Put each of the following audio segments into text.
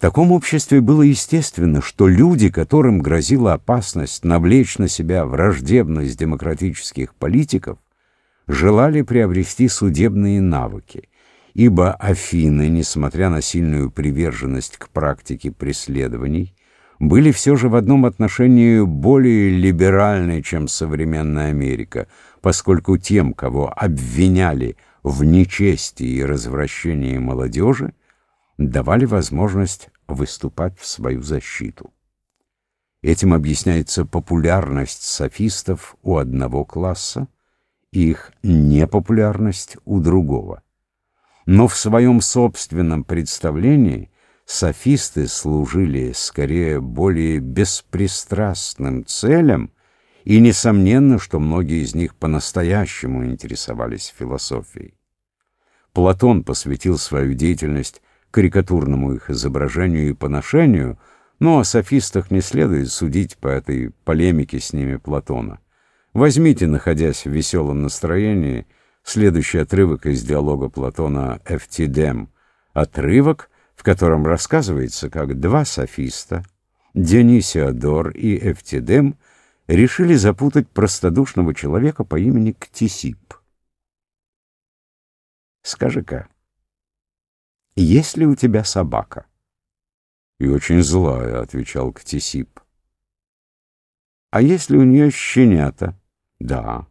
В таком обществе было естественно, что люди, которым грозила опасность навлечь на себя враждебность демократических политиков, желали приобрести судебные навыки, ибо Афины, несмотря на сильную приверженность к практике преследований, были все же в одном отношении более либеральны, чем современная Америка, поскольку тем, кого обвиняли в нечестии и развращении молодежи, давали возможность выступать в свою защиту. Этим объясняется популярность софистов у одного класса и их непопулярность у другого. Но в своем собственном представлении софисты служили скорее более беспристрастным целям, и несомненно, что многие из них по-настоящему интересовались философией. Платон посвятил свою деятельность карикатурному их изображению и поношению, но о софистах не следует судить по этой полемике с ними Платона. Возьмите, находясь в веселом настроении, следующий отрывок из диалога Платона «Эфтидем», отрывок, в котором рассказывается, как два софиста, Дионисиодор и Эфтидем, решили запутать простодушного человека по имени Ктисип. Скажи-ка, есть ли у тебя собака? И очень злая, отвечал Ктисип. А если у нее щенята? Да,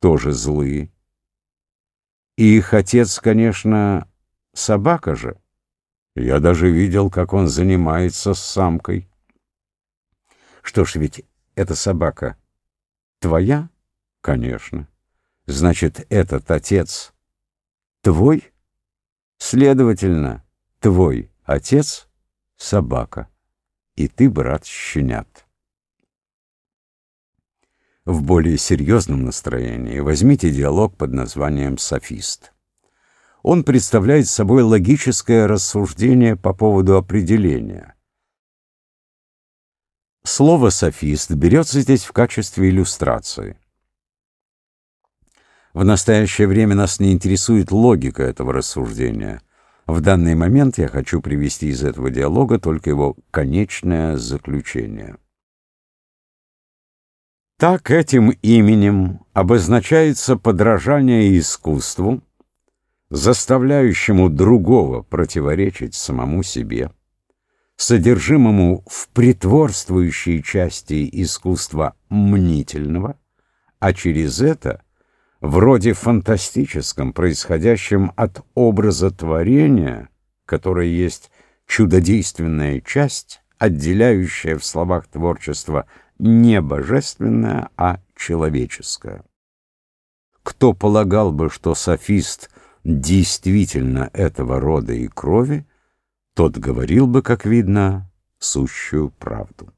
тоже злые. И их отец, конечно, собака же. Я даже видел, как он занимается с самкой. Что ж, ведь эта собака твоя? Конечно. Значит, этот отец твой? Следовательно, твой отец — собака, и ты брат щенят. В более серьезном настроении возьмите диалог под названием «Софист». Он представляет собой логическое рассуждение по поводу определения. Слово «софист» берется здесь в качестве иллюстрации. В настоящее время нас не интересует логика этого рассуждения. В данный момент я хочу привести из этого диалога только его конечное заключение. Так этим именем обозначается подражание искусству, заставляющему другого противоречить самому себе, содержимому в притворствующей части искусства мнительного, а через это вроде фантастическом, происходящем от образа творения, которое есть чудодейственная часть, отделяющая в словах творчества не божественное, а человеческое. Кто полагал бы, что софист действительно этого рода и крови, тот говорил бы, как видно, сущую правду.